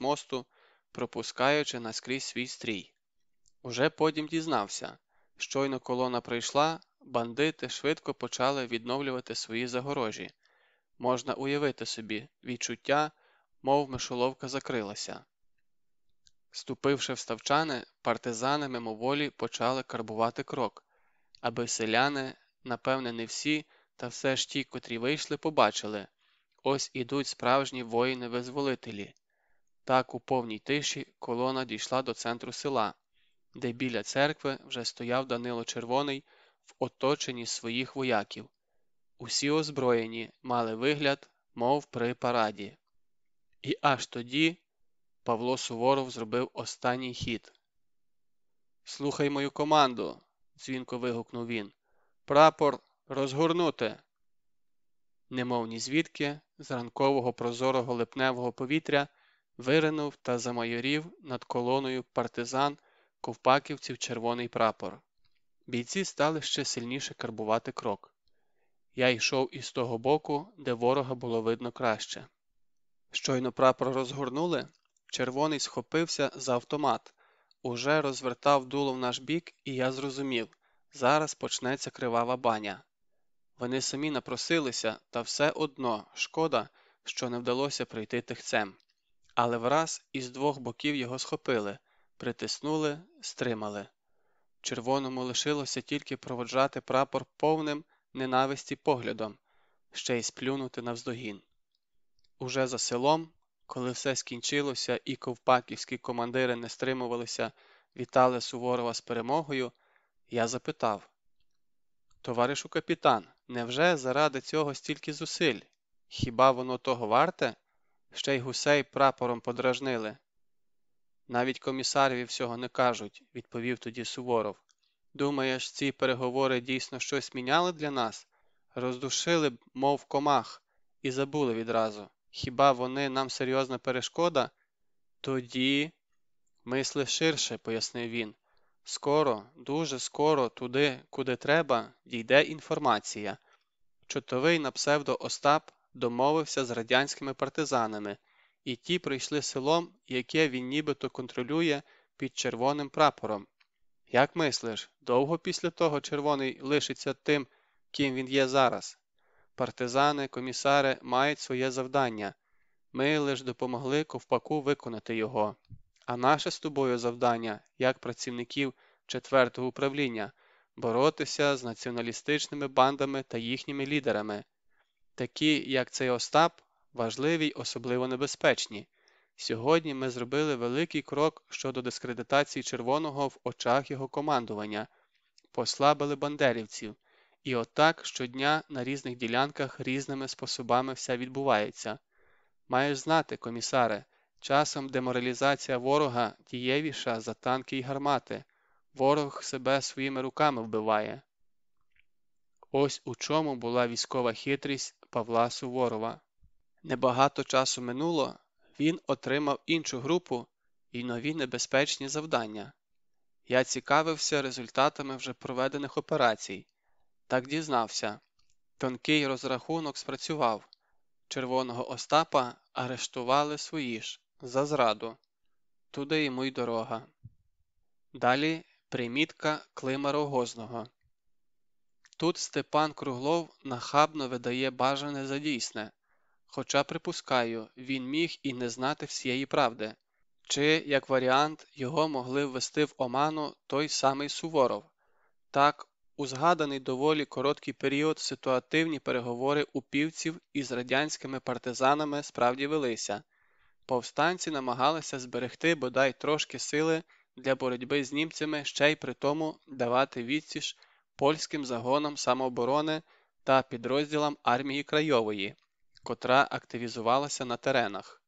мосту, пропускаючи наскрізь свій стрій. Уже потім дізнався щойно колона прийшла, бандити швидко почали відновлювати свої загорожі. Можна уявити собі відчуття, мов мишоловка закрилася. Ступивши в ставчани, партизани мимоволі почали карбувати крок, аби селяни, напевне, не всі, та все ж ті, котрі вийшли, побачили ось ідуть справжні воїни-визволителі. Так у повній тиші колона дійшла до центру села, де біля церкви вже стояв Данило Червоний в оточенні своїх вояків. Усі озброєні мали вигляд, мов при параді. І аж тоді Павло Суворов зробив останній хід. Слухай мою команду, дзвінко вигукнув він. Прапор розгорнути. Немов ні звідки, з ранкового прозорого липневого повітря виринув та замайорів над колоною партизан ковпаківців червоний прапор. Бійці стали ще сильніше карбувати крок. Я йшов із того боку, де ворога було видно краще. Щойно прапор розгорнули, червоний схопився за автомат, уже розвертав дуло в наш бік, і я зрозумів зараз почнеться кривава баня. Вони самі напросилися, та все одно шкода, що не вдалося прийти тихцем. Але враз із двох боків його схопили, притиснули, стримали. Червоному лишилося тільки проводжати прапор повним ненависті поглядом, ще й сплюнути навздогін. Уже за селом, коли все скінчилося і ковпаківські командири не стримувалися, вітали Суворова з перемогою, я запитав Товаришу капітан, невже заради цього стільки зусиль? Хіба воно того варте? Ще й гусей прапором подражнили. Навіть комісарові всього не кажуть, відповів тоді Суворов. Думаєш, ці переговори дійсно щось міняли для нас? Роздушили, б, мов комах, і забули відразу. Хіба вони нам серйозна перешкода? Тоді мисли ширше, пояснив він. Скоро, дуже скоро, туди, куди треба, дійде інформація. Чотовий на псевдо Остап домовився з радянськими партизанами, і ті прийшли селом, яке він нібито контролює під червоним прапором. Як мислиш, довго після того червоний лишиться тим, ким він є зараз? Партизани, комісари мають своє завдання. Ми лише допомогли ковпаку виконати його. А наше з тобою завдання, як працівників четвертого управління, боротися з націоналістичними бандами та їхніми лідерами. Такі, як цей Остап, важливі й особливо небезпечні. Сьогодні ми зробили великий крок щодо дискредитації червоного в очах його командування, послабили бандерівців, і отак щодня на різних ділянках різними способами все відбувається. Маєш знати, комісаре, часом деморалізація ворога дієвіша за танки й гармати, ворог себе своїми руками вбиває. Ось у чому була військова хитрість Павла Суворова. Небагато часу минуло, він отримав іншу групу і нові небезпечні завдання. Я цікавився результатами вже проведених операцій. Так дізнався. Тонкий розрахунок спрацював. Червоного Остапа арештували свої ж за зраду. Туди йому й дорога. Далі примітка Клима Рогозного. Тут Степан Круглов нахабно видає бажане за дійсне, хоча, припускаю, він міг і не знати всієї правди, чи, як варіант, його могли ввести в оману той самий Суворов. Так, у згаданий доволі короткий період ситуативні переговори упівців із радянськими партизанами справді велися. Повстанці намагалися зберегти бодай трошки сили для боротьби з німцями ще й при тому давати відсіч польським загонам самооборони та підрозділам армії Крайової, котра активізувалася на теренах.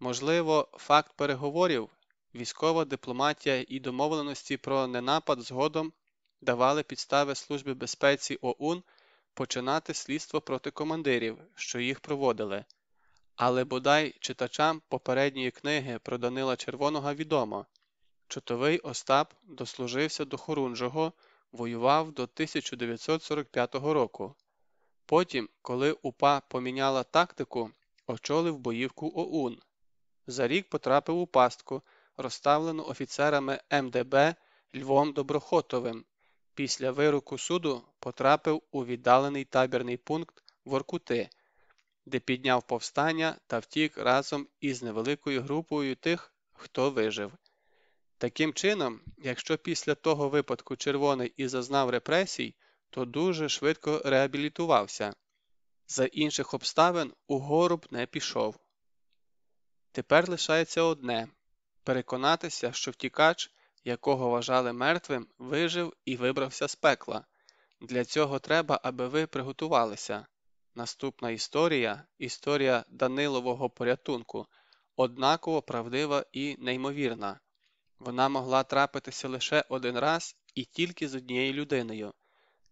Можливо, факт переговорів, військова дипломатія і домовленості про ненапад згодом давали підстави Службі безпеці ОУН починати слідство проти командирів, що їх проводили. Але бодай читачам попередньої книги про Данила Червоного відомо, Чотовий Остап дослужився до Хорунжого, воював до 1945 року. Потім, коли УПА поміняла тактику, очолив боївку ОУН. за рік потрапив у пастку, розставлену офіцерами МДБ Львом Доброхотовим. Після вироку суду потрапив у віддалений табірний пункт Воркути, де підняв повстання та втік разом із невеликою групою тих, хто вижив. Таким чином, якщо після того випадку червоний і зазнав репресій, то дуже швидко реабілітувався. За інших обставин угору б не пішов. Тепер лишається одне переконатися, що втікач, якого вважали мертвим, вижив і вибрався з пекла. Для цього треба, аби ви приготувалися. Наступна історія історія Данилового порятунку, однаково правдива і неймовірна. Вона могла трапитися лише один раз і тільки з однією людиною.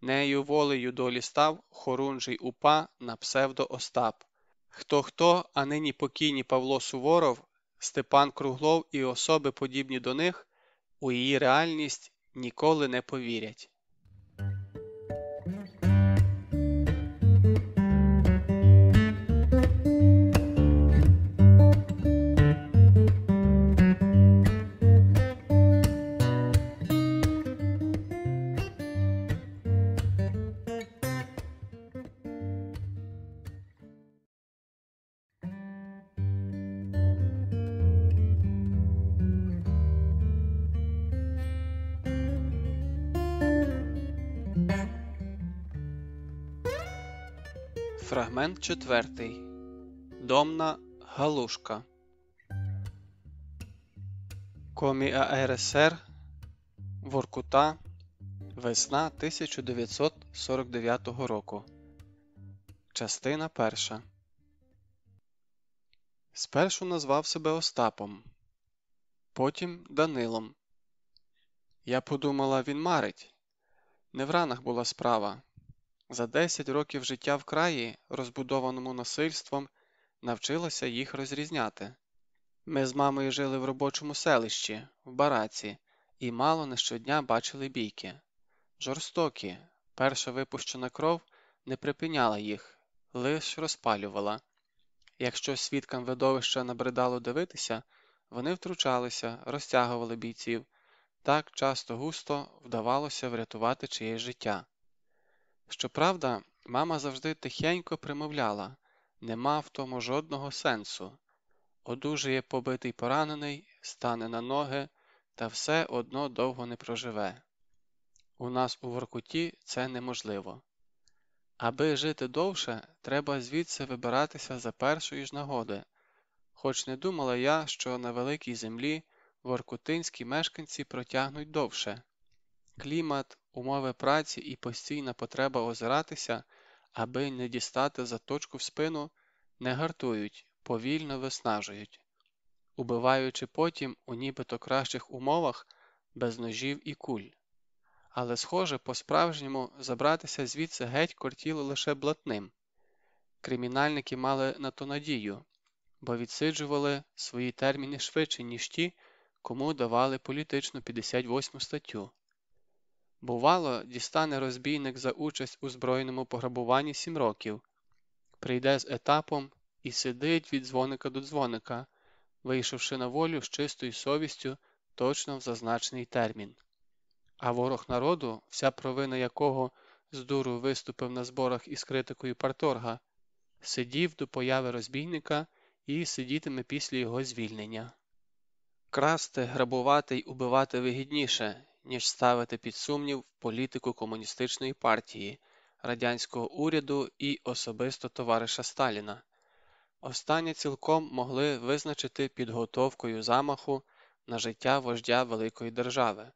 Нею волею долі став хорунжий упа на псевдо Остап. Хто хто, а нині покійні Павло Суворов, Степан Круглов і особи, подібні до них, у її реальність ніколи не повірять. Фрагмент четвертий. Домна Галушка. Комі АРСР Воркута. Весна 1949 року. Частина перша. Спершу назвав себе Остапом, потім Данилом. Я подумала, він марить. Не в ранах була справа. За 10 років життя в краї, розбудованому насильством, навчилася їх розрізняти. Ми з мамою жили в робочому селищі, в бараці, і мало не щодня бачили бійки. Жорстокі, перша випущена кров не припиняла їх, лиш розпалювала. Якщо свідкам видовища набридало дивитися, вони втручалися, розтягували бійців, так часто густо вдавалося врятувати чиєсь життя. Щоправда, мама завжди тихенько примовляла нема в тому жодного сенсу. Одужає побитий поранений, стане на ноги, та все одно довго не проживе. У нас у Воркуті це неможливо. Аби жити довше, треба звідси вибиратися за першої ж нагоди, хоч не думала я, що на великій землі воркутинські мешканці протягнуть довше. Клімат, умови праці і постійна потреба озиратися, аби не дістати заточку в спину, не гартують, повільно виснажують, убиваючи потім у нібито кращих умовах без ножів і куль. Але, схоже, по-справжньому забратися звідси геть кортіло лише блатним. Кримінальники мали на то надію, бо відсиджували свої терміни швидше, ніж ті, кому давали політичну 58 статтю. Бувало, дістане розбійник за участь у збройному пограбуванні сім років, прийде з етапом і сидить від дзвоника до дзвоника, вийшовши на волю з чистою совістю точно в зазначений термін. А ворог народу, вся провина якого з дуру виступив на зборах із критикою парторга, сидів до появи розбійника і сидітиме після його звільнення. Красти, грабувати й убивати вигідніше, ніж ставити під сумнів політику комуністичної партії, радянського уряду і особисто товариша Сталіна. Останнє цілком могли визначити підготовкою замаху на життя вождя великої держави,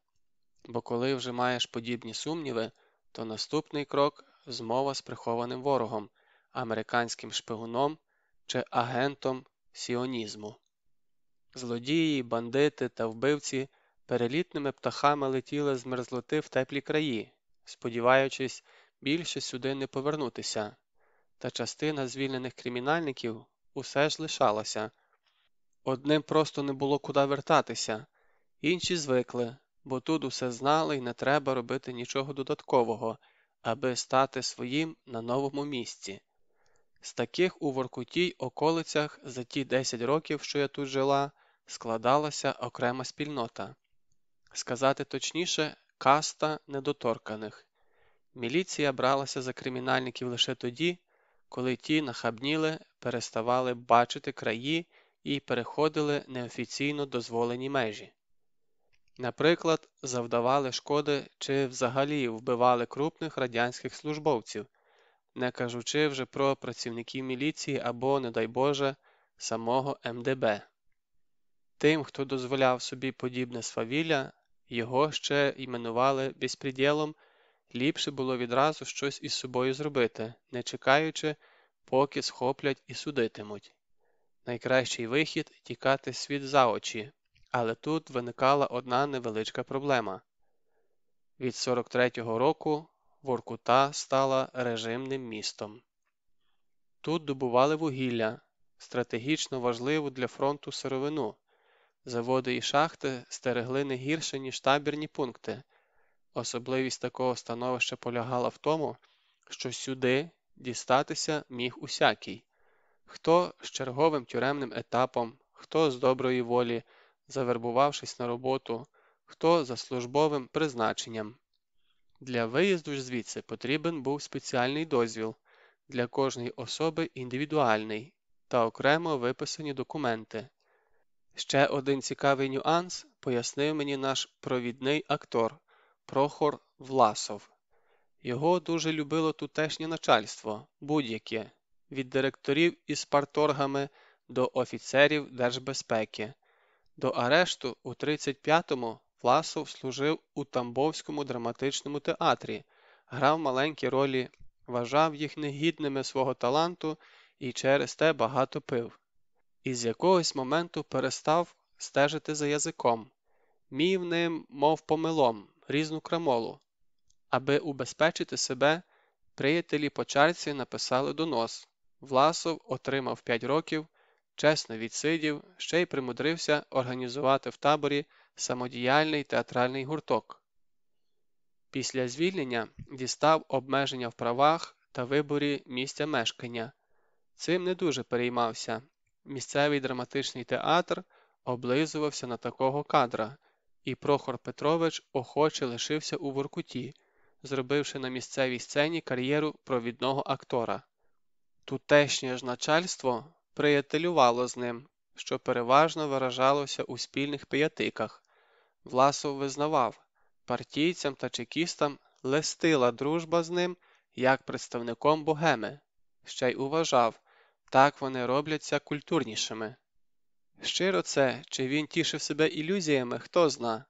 бо коли вже маєш подібні сумніви, то наступний крок змова з прихованим ворогом, американським шпигуном чи агентом сіонізму. Злодії, бандити та вбивці перелітними птахами летіли з мерзлоти в теплі краї, сподіваючись більше сюди не повернутися, та частина звільнених кримінальників усе ж лишалася. Одним просто не було куди вертатися, інші звикли, бо тут усе знали і не треба робити нічого додаткового, аби стати своїм на новому місці. З таких у Воркуті й околицях за ті 10 років, що я тут жила, складалася окрема спільнота. Сказати точніше, каста недоторканих. Міліція бралася за кримінальників лише тоді, коли ті нахабніли, переставали бачити краї і переходили неофіційно дозволені межі. Наприклад, завдавали шкоди чи взагалі вбивали крупних радянських службовців, не кажучи вже про працівників міліції або, не дай Боже, самого МДБ. Тим, хто дозволяв собі подібне свавілля, його ще іменували безпреділом, ліпше було відразу щось із собою зробити, не чекаючи, поки схоплять і судитимуть. Найкращий вихід тікати світ за очі, але тут виникала одна невеличка проблема. Від 43-го року Воркута стала режимним містом. Тут добували вугілля, стратегічно важливу для фронту сировину, заводи і шахти стерегли не гірше, ніж табірні пункти. Особливість такого становища полягала в тому, що сюди дістатися міг усякий, хто з черговим тюремним етапом, хто з доброї волі, завербувавшись на роботу, хто за службовим призначенням. Для виїзду ж звідси потрібен був спеціальний дозвіл, для кожної особи індивідуальний та окремо виписані документи. Ще один цікавий нюанс пояснив мені наш провідний актор Прохор Власов. Його дуже любило тутешнє начальство, будь-яке, від директорів із парторгами до офіцерів держбезпеки. До арешту у 35-му Власов служив у Тамбовському драматичному театрі, грав маленькі ролі, вважав їх негідними свого таланту і через те багато пив. І з якогось моменту перестав стежити за язиком, мів ним, мов помилом, різну крамолу. Аби убезпечити себе, приятелі по чарці написали донос. Власов отримав 5 років, чесно відсидів, ще й примудрився організувати в таборі самодіяльний театральний гурток. Після звільнення дістав обмеження в правах та виборі місця мешкання. Цим не дуже переймався. Місцевий драматичний театр облизувався на такого кадра, і Прохор Петрович охоче лишився у Воркуті, зробивши на місцевій сцені кар'єру провідного актора. Тутешнє ж начальство приятелювало з ним, що переважно виражалося у спільних пиятиках. Власов визнавав, партійцям та чекістам листила дружба з ним як представником богеми, ще й уважав, так вони робляться культурнішими. Щиро це, чи він тішив себе ілюзіями, хто зна,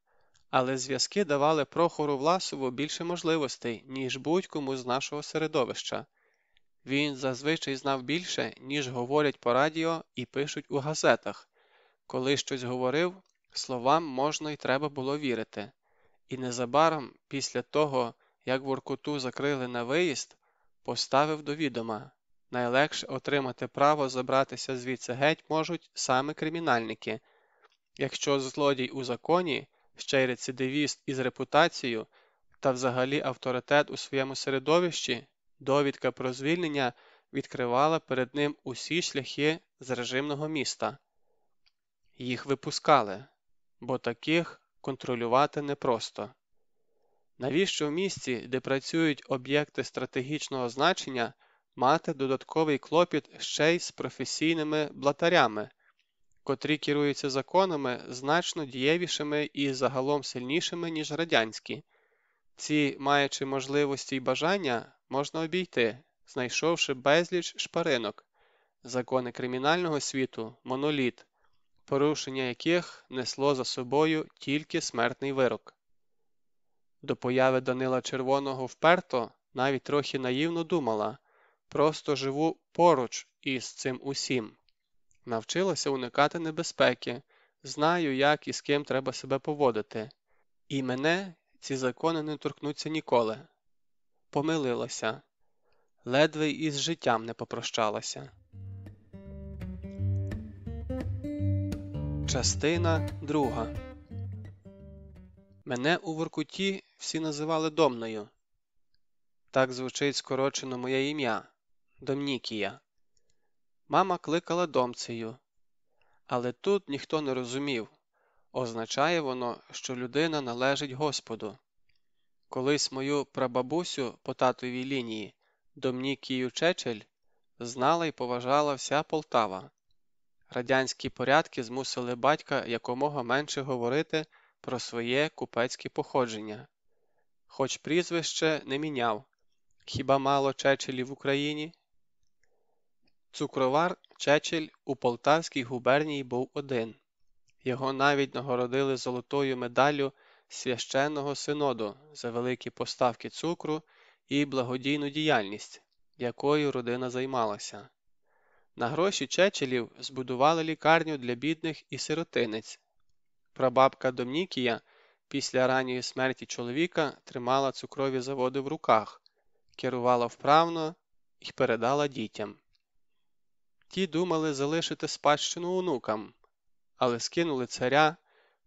але зв'язки давали Прохору Власову більше можливостей, ніж будь-кому з нашого середовища. Він зазвичай знав більше, ніж говорять по радіо і пишуть у газетах. Коли щось говорив, словам можна й треба було вірити. І незабаром, після того, як Воркуту закрили на виїзд, поставив до відома найлегше отримати право забратися звідси геть можуть саме кримінальники. Якщо злодій у законі, ще й рецидивіст із репутацією та взагалі авторитет у своєму середовищі, довідка про звільнення відкривала перед ним усі шляхи з режимного міста. Їх випускали, бо таких контролювати непросто. Навіщо в місті, де працюють об'єкти стратегічного значення, мати додатковий клопіт ще й з професійними блатарями, котрі керуються законами значно дієвішими і загалом сильнішими, ніж радянські. Ці, маючи можливості й бажання, можна обійти, знайшовши безліч шпаринок, закони кримінального світу, моноліт, порушення яких несло за собою тільки смертний вирок. До появи Данила Червоного вперто навіть трохи наївно думала, Просто живу поруч із цим усім. Навчилася уникати небезпеки, знаю, як і з ким треба себе поводити. І мене ці закони не торкнуться ніколи. Помилилася, ледве із життям не попрощалася. Частина друга Мене у Воркуті всі називали Домною. Так звучить скорочено моє ім'я. Домнікія. Мама кликала домцею, але тут ніхто не розумів означає воно, що людина належить Господу. Колись мою прабабусю по татовій лінії, Домнікію Чечель, знала і поважала вся Полтава. Радянські порядки змусили батька якомога менше говорити про своє купецьке походження, хоч прізвище не міняв хіба мало Чечелів в Україні? Цукровар Чечель у Полтавській губернії був один. Його навіть нагородили золотою медаллю священного синоду за великі поставки цукру і благодійну діяльність, якою родина займалася. На гроші Чечелів збудували лікарню для бідних і сиротинець. Прабабка Домнікія після ранньої смерті чоловіка тримала цукрові заводи в руках, керувала вправно і передала дітям. Ті думали залишити спадщину онукам, але скинули царя,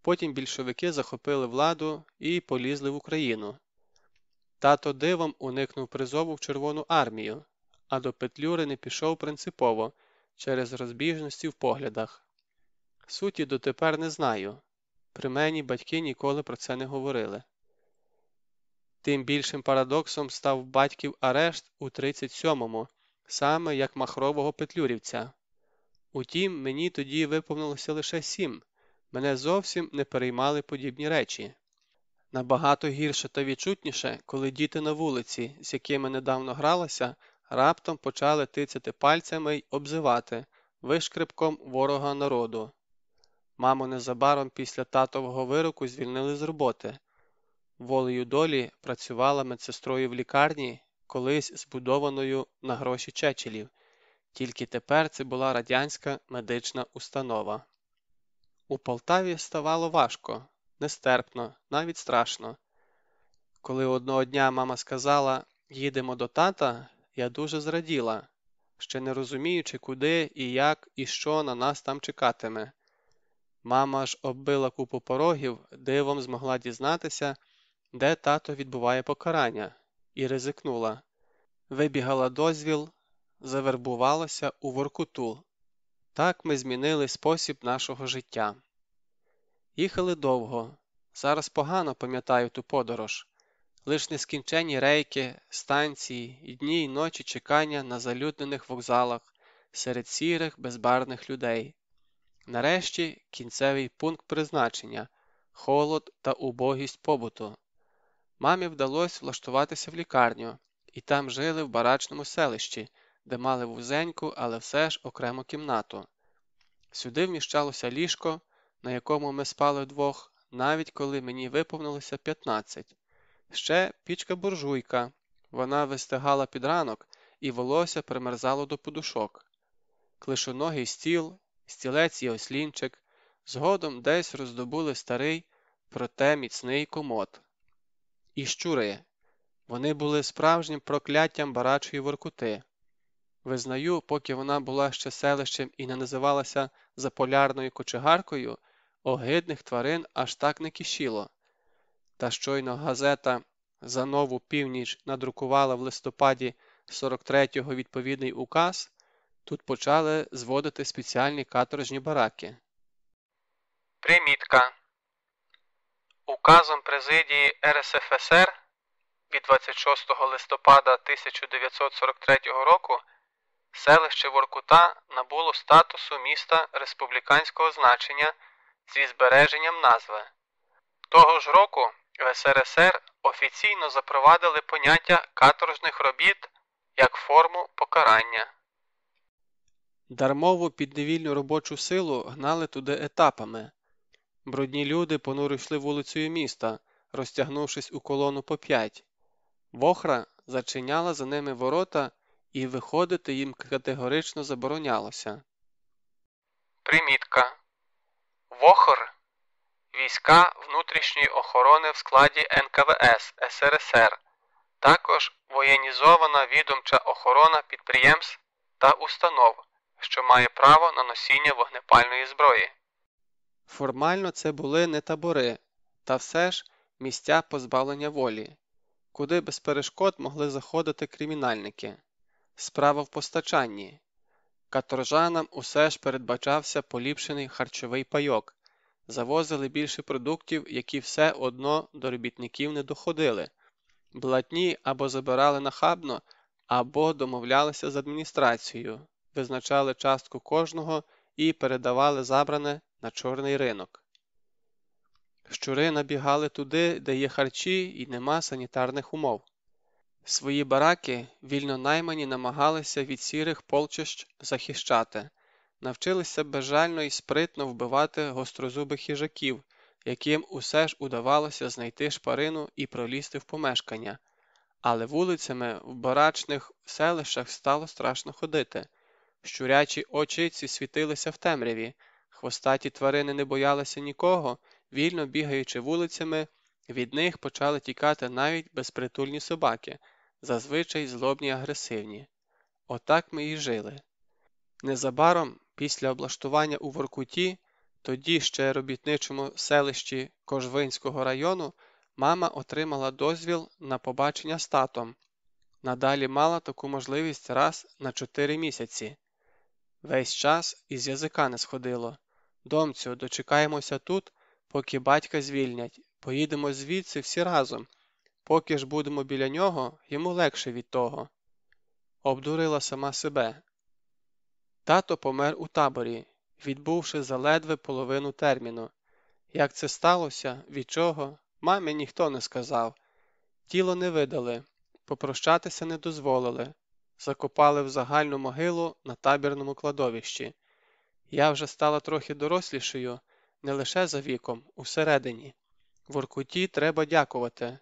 потім більшовики захопили владу і полізли в Україну. Тато дивом уникнув призову в Червону армію, а до Петлюри не пішов принципово через розбіжності в поглядах. Суті дотепер не знаю. При мені батьки ніколи про це не говорили. Тим більшим парадоксом став батьків арешт у 37-му, саме як махрового петлюрівця. Утім, мені тоді виповнилося лише сім, мене зовсім не переймали подібні речі. Набагато гірше та відчутніше, коли діти на вулиці, з якими недавно гралася, раптом почали тицяти пальцями й обзивати вишкрипком ворога народу. Маму незабаром після татового вироку звільнили з роботи. Волею долі працювала медсестрою в лікарні, колись збудованою на гроші чечелів, тільки тепер це була радянська медична установа. У Полтаві ставало важко, нестерпно, навіть страшно. Коли одного дня мама сказала їдемо до тата, я дуже зраділа, ще не розуміючи, куди і як і що на нас там чекатиме. Мама ж оббила купу порогів, дивом змогла дізнатися, де тато відбуває покарання, і ризикнула. Вибігала дозвіл, завербувалася у Воркуту. Так ми змінили спосіб нашого життя. Їхали довго. Зараз погано пам'ятаю ту подорож, лиш нескінченні рейки, станції і дні й ночі чекання на залюднених вокзалах серед сірих безбарних людей. Нарешті кінцевий пункт призначення холод та убогість побуту. Мамі вдалося влаштуватися в лікарню, і там жили в барачному селищі, де мали вузеньку, але все ж окрему кімнату. Сюди вміщалося ліжко, на якому ми спали вдвох, навіть коли мені виповнилося 15. Ще пічка буржуйка. Вона вистигала під ранок, і волосся примерзало до подушок. Клишоногий стіл, стілець і ослінчик, згодом десь роздобули старий, проте міцний комод. І щури. Вони були справжнім прокляттям барачої воркути. Визнаю, поки вона була ще селищем і не називалася заполярною кочегаркою, огидних тварин аж так не кишіло. Та щойно газета за нову північ надрукувала в листопаді 43-го відповідний указ, тут почали зводити спеціальні каторжні бараки. Примітка Указом президії РСФСР від 26 листопада 1943 року селище Воркута набуло статусу міста республіканського значення зі збереженням назви. Того ж року в СРСР офіційно запровадили поняття каторжних робіт як форму покарання. Дармову підневільну робочу силу гнали туди етапами. Брудні люди понуро йшли вулицею міста, розтягнувшись у колону по п'ять. Вохра зачиняла за ними ворота, і виходити їм категорично заборонялося. Примітка Вохр війська внутрішньої охорони в складі НКВС СРСР, також воєнізована відомча охорона підприємств та установ, що має право на носіння вогнепальної зброї. Формально це були не табори, та все ж місця позбавлення волі, куди без перешкод могли заходити кримінальники. Справа в постачанні. Каторжанам усе ж передбачався поліпшений харчовий пайок, завозили більше продуктів, які все одно до робітників не доходили, блатні або забирали нахабно, або домовлялися з адміністрацією, визначали частку кожного і передавали забране на чорний ринок. Щури набігали туди, де є харчі і нема санітарних умов. Свої бараки вільно наймані намагалися від сірих полчищ захищати, навчилися безжально і спритно вбивати гострозубих хижаків, яким усе ж удавалося знайти шпарину і пролізти в помешкання, але вулицями в барачних селищах стало страшно ходити. Щурячі очиці світилися в темряві, хвостаті тварини не боялися нікого, вільно бігаючи вулицями, від них почали тікати навіть безпритульні собаки, зазвичай злобні й агресивні. Отак ми і жили. Незабаром, після облаштування у Воркуті, тоді ще робітничому селищі Кожвинського району, мама отримала дозвіл на побачення з татом. Надалі мала таку можливість раз на чотири місяці. Весь час із язика не сходило. Домцю, дочекаємося тут, поки батька звільнять, поїдемо звідси всі разом. Поки ж будемо біля нього, йому легше від того. Обдурила сама себе. Тато помер у таборі, відбувши заледве половину терміну. Як це сталося, від чого, мамі ніхто не сказав. Тіло не видали, попрощатися не дозволили, закопали в загальну могилу на табірному кладовищі. Я вже стала трохи дорослішою, не лише за віком, усередині. В Оркуті треба дякувати.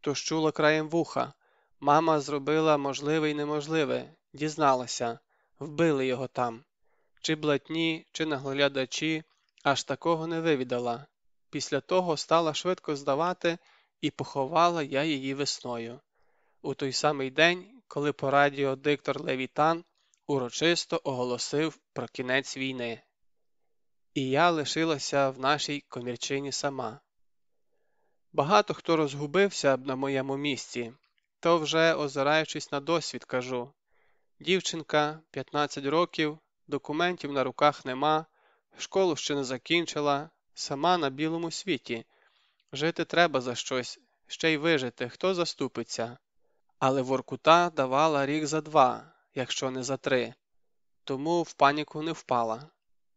Тож чула краєм вуха. Мама зробила можливе й неможливе, дізналася, вбили його там. Чи блатні, чи наглядачі, аж такого не вивідала. Після того стала швидко здавати, і поховала я її весною. У той самий день, коли по радіо диктор Левітан урочисто оголосив про кінець війни. І я лишилася в нашій комірчині сама. Багато хто розгубився б на моєму місці, то вже, озираючись на досвід, кажу дівчинка 15 років, документів на руках нема, школу ще не закінчила, сама на білому світі. Жити треба за щось, ще й вижити, хто заступиться. Але Воркута давала рік за два, якщо не за три, тому в паніку не впала.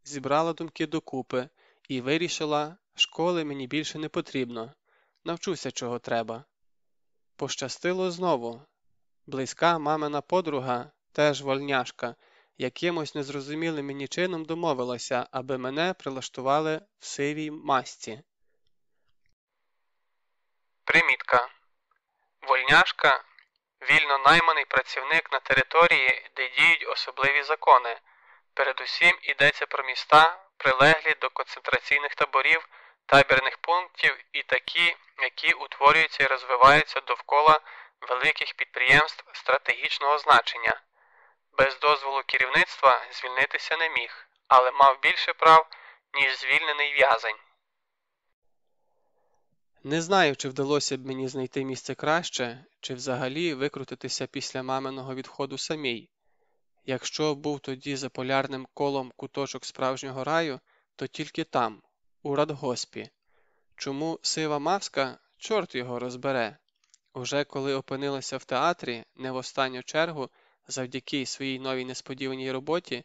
Зібрала думки докупи і вирішила, школи мені більше не потрібно навчуся, чого треба. Пощастило знову. Близька мамина подруга, теж вольняшка, якимось незрозумілим мені чином домовилася, аби мене прилаштували в сивій масці. Примітка Вольняшка вільно найманий працівник на території, де діють особливі закони. Передусім йдеться про міста, прилеглі до концентраційних таборів табірних пунктів і такі, які утворюються і розвиваються довкола великих підприємств стратегічного значення. Без дозволу керівництва звільнитися не міг, але мав більше прав, ніж звільнений в'язень. Не знаю, чи вдалося б мені знайти місце краще, чи взагалі викрутитися після маминого відходу самій. Якщо був тоді за полярним колом куточок справжнього раю, то тільки там, у радгоспі. Чому сива маска, чорт його розбере. Уже коли опинилася в театрі, не в останню чергу, завдяки своїй новій несподіваній роботі,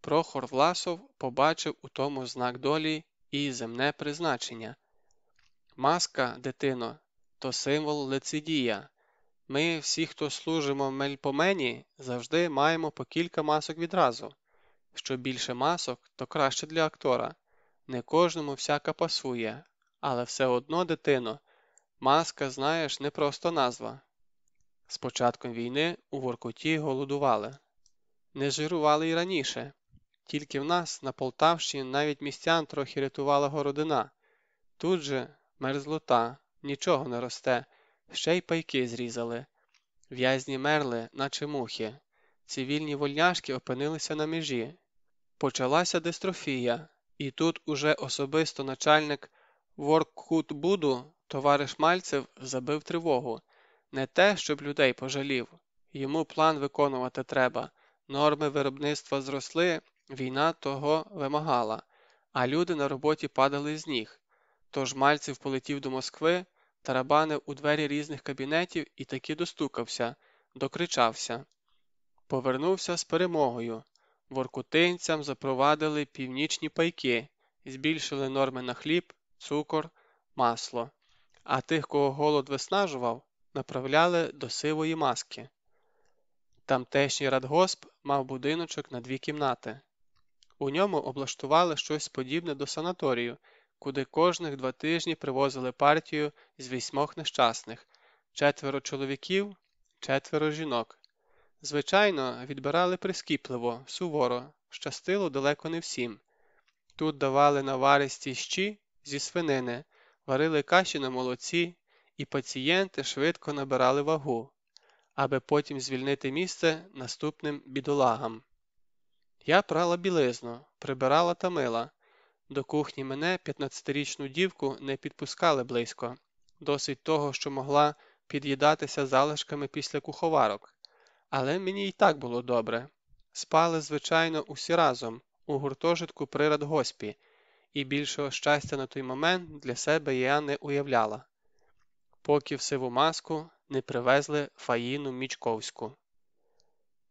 Прохор Власов побачив у тому знак долі і земне призначення. Маска, дитино, то символ лицедія. Ми, всі, хто служимо мельпомені, завжди маємо по кілька масок відразу. Що більше масок, то краще для актора. Не кожному всяка пасує, але все одно, дитино, маска, знаєш, не просто назва. З початком війни у Воркуті голодували. Не жирували й раніше, тільки в нас, на Полтавщині, навіть містян трохи рятувала городина. Тут же мерзлота, нічого не росте, ще й пайки зрізали. В'язні мерли, наче мухи. Цивільні вольняшки опинилися на межі. Почалася дистрофія, і тут уже особисто начальник Воркхутбуду товариш Мальцев забив тривогу. Не те, щоб людей пожалів. Йому план виконувати треба, норми виробництва зросли, війна того вимагала, а люди на роботі падали з ніг. Тож Мальцев полетів до Москви, тарабанив у двері різних кабінетів і таки достукався, докричався. Повернувся з перемогою. Воркутинцям запровадили північні пайки, збільшили норми на хліб, цукор, масло, а тих, кого голод виснажував, направляли до сивої маски. Тамтешній радгосп мав будиночок на дві кімнати. У ньому облаштували щось подібне до санаторію, куди кожних два тижні привозили партію з вісьмох нещасних четверо чоловіків, четверо жінок. Звичайно, відбирали прискіпливо, суворо, щастило далеко не всім. Тут давали наваристі щі зі свинини, варили каші на молоці, і пацієнти швидко набирали вагу, аби потім звільнити місце наступним бідолагам. Я прала білизну, прибирала та мила. До кухні мене, 15-річну дівку, не підпускали близько, досить того, що могла під'їдатися залишками після куховарок. Але мені й так було добре. Спали, звичайно, усі разом, у гуртожитку при радгоспі, і більшого щастя на той момент для себе я не уявляла, поки в сиву маску не привезли Фаїну Мічковську.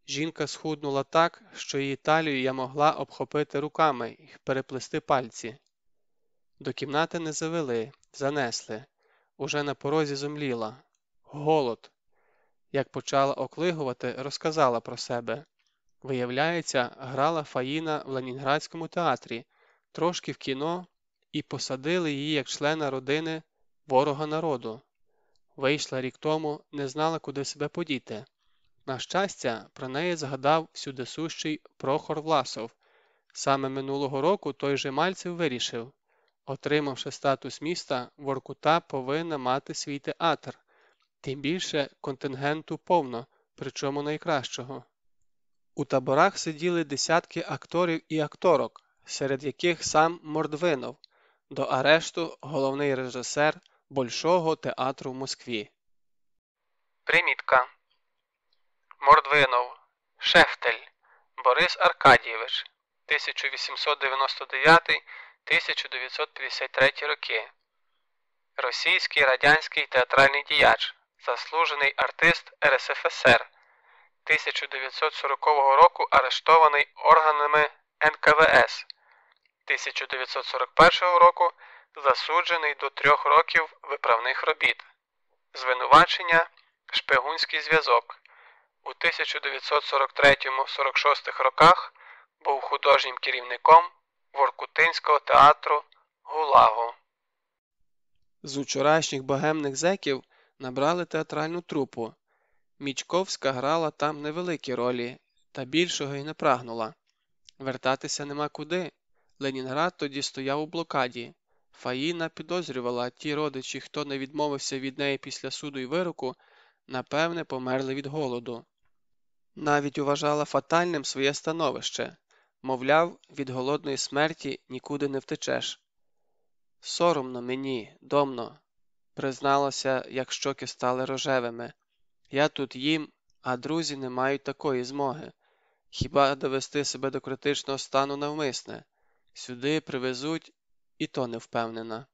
Жінка схуднула так, що її талію я могла обхопити руками і переплести пальці. До кімнати не завели, занесли. Уже на порозі зомліла. Голод. Як почала оклигувати, розказала про себе. Виявляється, грала Фаїна в Ленінградському театрі, трошки в кіно, і посадили її як члена родини ворога народу. Вийшла рік тому, не знала, куди себе подіти. На щастя, про неї згадав всюдисущий Прохор Власов. Саме минулого року той же Мальцев вирішив отримавши статус міста, Воркута повинна мати свій театр, тим більше контингенту повно, причому найкращого. У таборах сиділи десятки акторів і акторок, серед яких сам Мордвинов, до арешту головний режисер Большого театру в Москві. Примітка Мордвинов Шефтель Борис Аркадійович 1899-1953 роки. Російський радянський театральний діяч, заслужений артист РСФСР. 1940 року арештований органами НКВС. 1941 року засуджений до трьох років виправних робіт. Звинувачення Шпигунський зв'язок. У 1943-46 роках був художнім керівником Воркутинського театру Гулагу. З учорашніх богемних зеків набрали театральну трупу. Мічковська грала там невеликі ролі, та більшого й не прагнула. Вертатися нема куди. Ленінград тоді стояв у блокаді. Фаїна підозрювала, ті родичі, хто не відмовився від неї після суду й вироку, напевне, померли від голоду. Навіть уважала фатальним своє становище мовляв, від голодної смерті нікуди не втечеш. Соромно мені, домно, призналася, як щоки стали рожевими. Я тут їм, а друзі не мають такої змоги. Хіба довести себе до критичного стану навмисне? Сюди привезуть, і то не впевнена.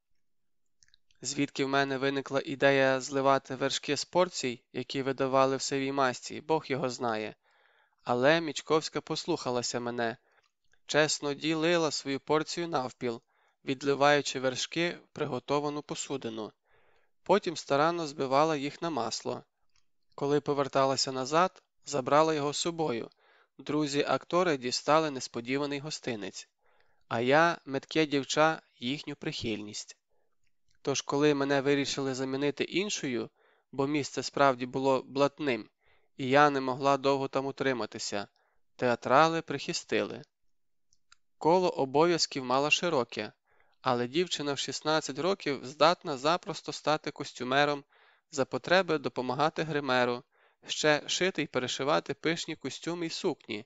Звідки в мене виникла ідея зливати вершки з порцій, які видавали в сивій масті, Бог його знає. Але Мічковська послухалася мене, чесно ділила свою порцію навпіл, відливаючи вершки в приготовану посудину. Потім старанно збивала їх на масло. Коли поверталася назад, забрала його з собою. Друзі-актори дістали несподіваний гостинець, а я, метке дівча, їхню прихильність. Тож, коли мене вирішили замінити іншою, бо місце справді було блатним, і я не могла довго там утриматися, театрали прихистили. Коло обов'язків мала широке, але дівчина в 16 років здатна запросто стати костюмером, за потреби допомагати гримеру, ще шити й перешивати пишні костюми й сукні.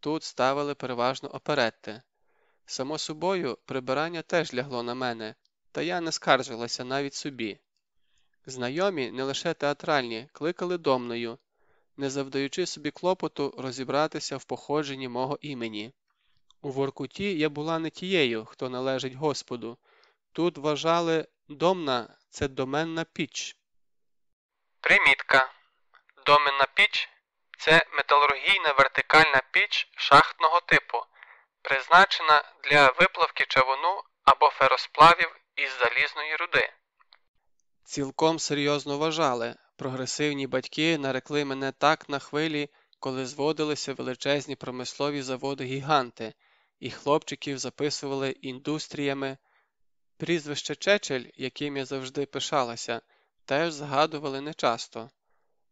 Тут ставили переважно оперетти. Само собою, прибирання теж лягло на мене, та я не скаржилася навіть собі. Знайомі, не лише театральні, кликали домною. не завдаючи собі клопоту розібратися в походженні мого імені. У Воркуті я була не тією, хто належить Господу. Тут вважали домна це доменна піч. Примітка. Доменна піч це металургійна вертикальна піч шахтного типу, призначена для виплавки чавуну або феросплавів із залізної руди. Цілком серйозно вважали, прогресивні батьки нарекли мене так на хвилі, коли зводилися величезні промислові заводи гіганти, і хлопчиків записували індустріями. Прізвище Чечель, яким я завжди пишалася, теж згадували нечасто.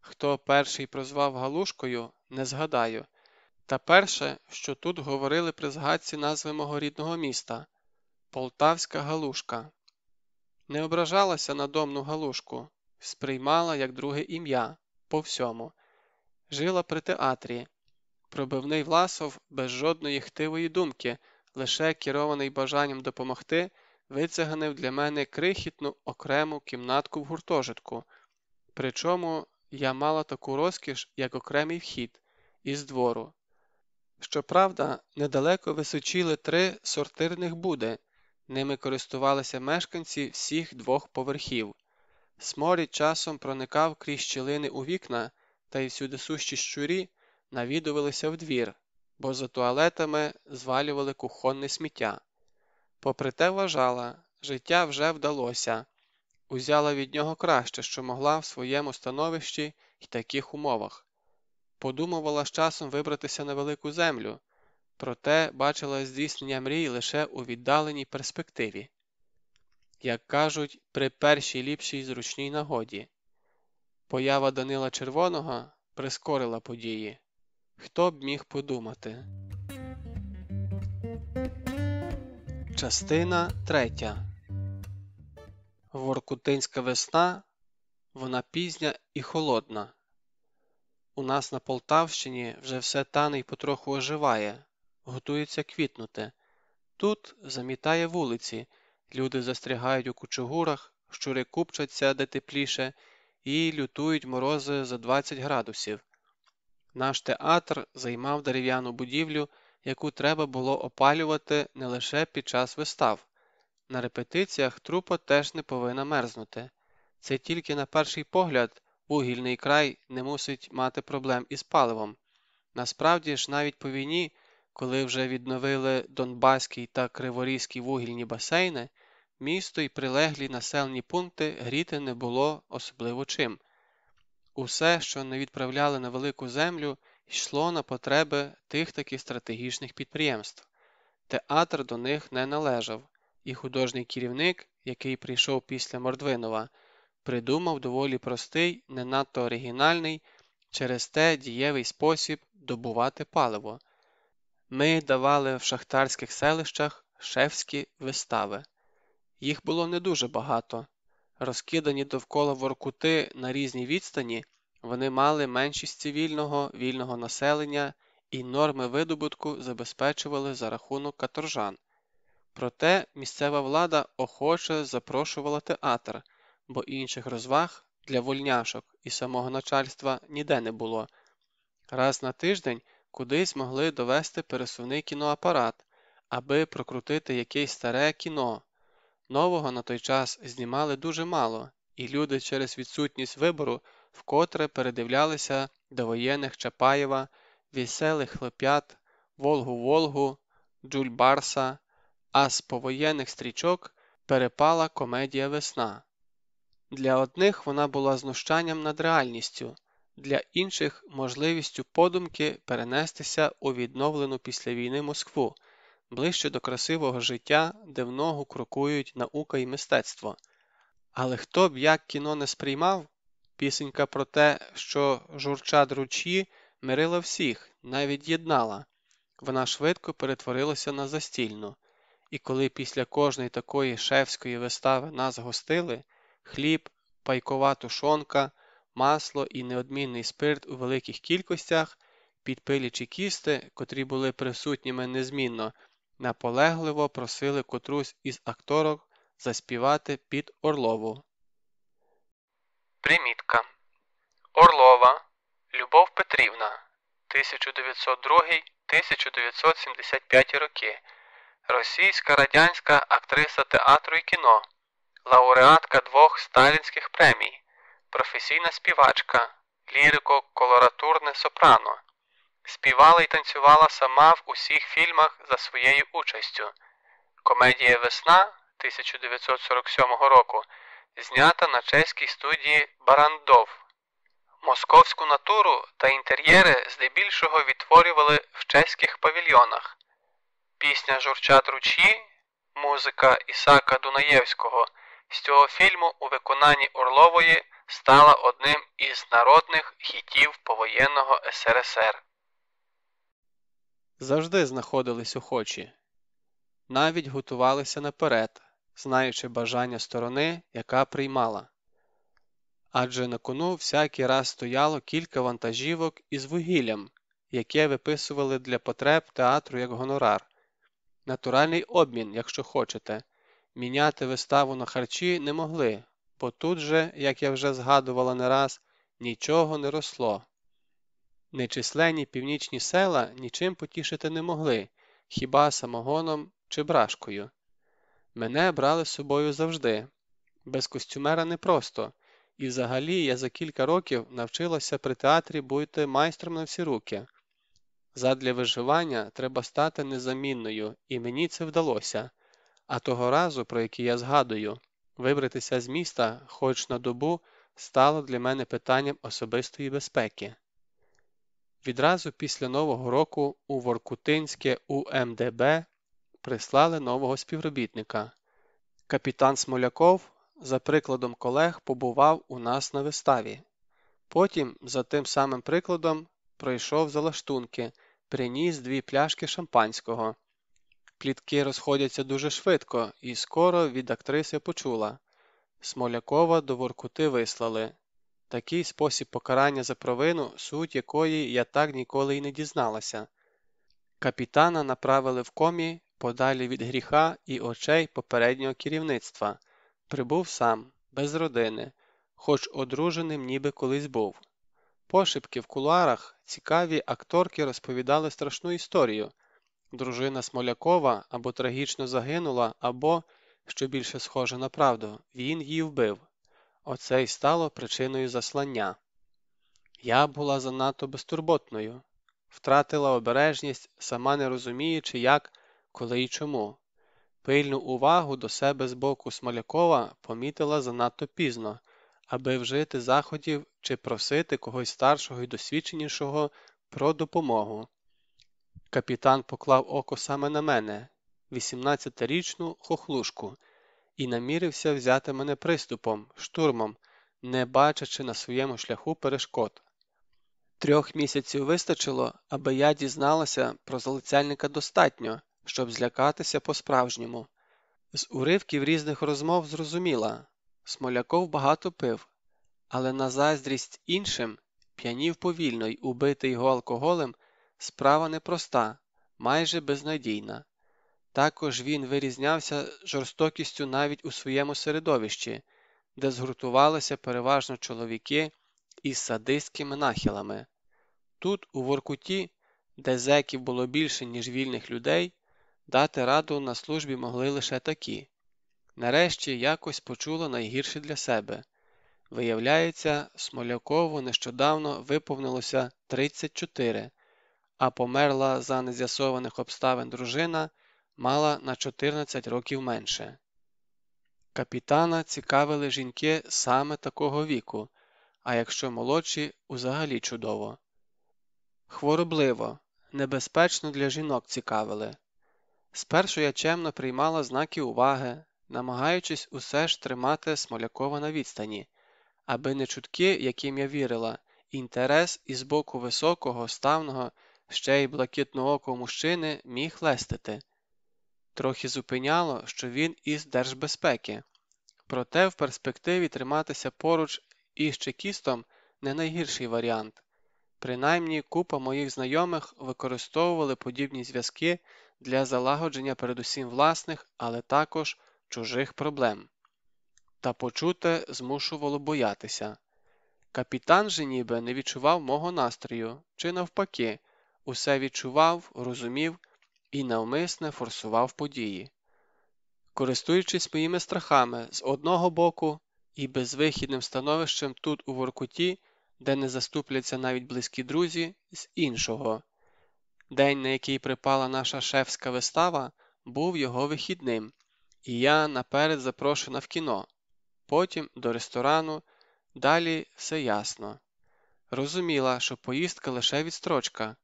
Хто перший прозвав Галушкою, не згадаю. Та перше, що тут говорили при згадці назви мого рідного міста Полтавська Галушка. Не ображалася на домну галушку, сприймала як друге ім'я по всьому. Жила при театрі. Пробивний Власов без жодної хтивої думки, лише керований бажанням допомогти, вицеганив для мене крихітну окрему кімнатку в гуртожитку. Причому я мала таку розкіш, як окремий вхід із двору. Щоправда, недалеко височіли три сортирних буди, ними користувалися мешканці всіх двох поверхів. Сморід часом проникав крізь щілини у вікна, та й всюди сущі щурі навідувалися в двір, бо за туалетами звалювали кухонне сміття. Попри те вважала, життя вже вдалося, узяла від нього краще, що могла в своєму становищі й таких умовах. Подумувала з часом вибратися на велику землю, проте бачила здійснення мрій лише у віддаленій перспективі. Як кажуть, при першій ліпшій зручній нагоді. Поява Данила Червоного прискорила події. Хто б міг подумати? Частина третя. Воркутинська весна вона пізня і холодна. У нас на Полтавщині вже все тане й потроху оживає, готується квітнути. Тут замітає вулиці, люди застрягають у кучугурах, щури купчаться де тепліше і лютують морози за 20 градусів. Наш театр займав дерев'яну будівлю, яку треба було опалювати не лише під час вистав. На репетиціях трупа теж не повинна мерзнути. Це тільки на перший погляд вугільний край не мусить мати проблем із паливом. Насправді ж, навіть по війні, коли вже відновили Донбаський та Криворізький вугільні басейни, місто і прилеглі населені пункти гріти не було особливо чим. Усе, що не відправляли на велику землю, йшло на потреби тих таких стратегічних підприємств. Театр до них не належав, і художній керівник, який прийшов після Мордвинова, придумав доволі простий, не надто оригінальний, через те дієвий спосіб добувати паливо. Ми давали в шахтарських селищах шефські вистави. Їх було не дуже багато. Розкидані довкола воркути на різній відстані, вони мали меншість цивільного вільного населення і норми видобутку забезпечували за рахунок каторжан. Проте місцева влада охоче запрошувала театр, бо інших розваг для вольняшок і самого начальства ніде не було. Раз на тиждень кудись могли довести пересувний кіноапарат, аби прокрутити якесь старе кіно. Нового на той час знімали дуже мало, і люди через відсутність вибору вкотре передивлялися довоєнних Чапаєва, веселих хлоп'ят, Волгу Волгу, Джульбарса, а з повоєнних стрічок перепала комедія Весна. Для одних вона була знущанням над реальністю, для інших можливістю подумки перенестися у відновлену після війни Москву, ближче до красивого життя, де в ногу крокують наука і мистецтво. Але хто б як кіно не сприймав, пісенька про те, що журчать ручі, мирила всіх, навіть єднала. Вона швидко перетворилася на застільну, і коли після кожної такої шефської вистави нас гостили, хліб, пайкова тушонка, масло і неодмінний спирт у великих кількостях, підпилі чекісти, котрі були присутніми незмінно, наполегливо просили котрусь із акторок заспівати під Орлову. Примітка. Орлова. Любов Петрівна. 1902-1975 роки. Російська радянська актриса театру і кіно, лауреатка двох сталінських премій, професійна співачка, лірико-колоратурне сопрано. Співала і танцювала сама в усіх фільмах за своєю участю. Комедія Весна 1947 року знята на чеській студії Барандов. Московську натуру та інтер'єри здебільшого відтворювали в чеських павільйонах. Пісня Журчат ручі, музика Ісака Дунаєвського з цього фільму у виконанні Орлової стала одним із народних хітів повоєнного СРСР. Завжди знаходились охочі, навіть готувалися наперед, знаючи бажання сторони, яка приймала. Адже на кону всякий раз стояло кілька вантажівок із вугіллям, яке виписували для потреб театру як гонорар. Натуральний обмін, якщо хочете, міняти виставу на харчі не могли, бо тут же, як я вже згадувала не раз, нічого не росло. Нечисленні північні села нічим потішити не могли, хіба самогоном чи брашкою. Мене брали з собою завжди. Без костюмера непросто, і взагалі я за кілька років навчилася при театрі бути майстром на всі руки. Задля виживання треба стати незамінною, і мені це вдалося. А того разу, про який я згадую, вибратися з міста хоч на добу стало для мене питанням особистої безпеки. Відразу після Нового року у Воркутинське УМДБ прислали нового співробітника. Капітан Смоляков, за прикладом колег, побував у нас на виставі. Потім, за тим самим прикладом, пройшов за лаштунки, приніс дві пляшки шампанського. Клітки розходяться дуже швидко, і скоро від актриси почула. Смолякова до Воркути вислали. Такий спосіб покарання за провину, суть якої я так ніколи й не дізналася. Капітана направили в комі подалі від гріха і очей попереднього керівництва, прибув сам, без родини, хоч одруженим ніби колись був. Пошепки в кулуарах цікаві акторки розповідали страшну історію. Дружина Смолякова або трагічно загинула, або, що більше схоже на правду, він її вбив. Оце й стало причиною заслання. Я була занадто безтурботною, втратила обережність, сама не розуміючи, як, коли і чому. Пильну увагу до себе з боку Смолякова помітила занадто пізно, аби вжити заходів чи просити когось старшого і досвідченішого про допомогу. Капітан поклав око саме на мене, 18-річну хохлушку, і намірився взяти мене приступом, штурмом, не бачачи на своєму шляху перешкод. Трьох місяців вистачило, аби я дізналася про залицяльника достатньо, щоб злякатися по-справжньому. З уривків різних розмов зрозуміла Смоляков багато пив, але на заздрість іншим п'янів повільно й убити його алкоголем справа непроста, майже безнадійна. Також він вирізнявся жорстокістю навіть у своєму середовищі, де згуртувалися переважно чоловіки із садистськими нахилами. Тут, у Воркуті, де зеків було більше, ніж вільних людей, дати раду на службі могли лише такі. Нарешті якось почула найгірше для себе. Виявляється, Смолякову нещодавно виповнилося 34, а померла за нез'ясованих обставин дружина мала на 14 років менше. Капітана цікавили жінки саме такого віку, а якщо молодші, узагалі чудово. Хворобливо, небезпечно для жінок цікавили. Спершу я чемно приймала знаки уваги, намагаючись усе ж тримати Смолякова на відстані, аби не чутки, яким я вірила, інтерес із боку високого, ставного, ще й блакитноокого мужчини міг лестити. Трохи зупиняло, що він із держбезпеки, проте в перспективі триматися поруч із чекістом не найгірший варіант. Принаймні купа моїх знайомих використовували подібні зв'язки для залагодження передусім власних, але також чужих проблем. Та почуте змушувало боятися. Капітан же ніби не відчував мого настрою, чи навпаки, усе відчував, розумів і навмисне форсував події. Користуючись моїми страхами з одного боку і безвихідним становищем тут у Воркуті, де не заступляться навіть близькі друзі, з іншого. День, на який припала наша шефська вистава, був його вихідним, і я наперед запрошена в кіно, потім до ресторану, далі все ясно. Розуміла, що поїздка лише відстрочка,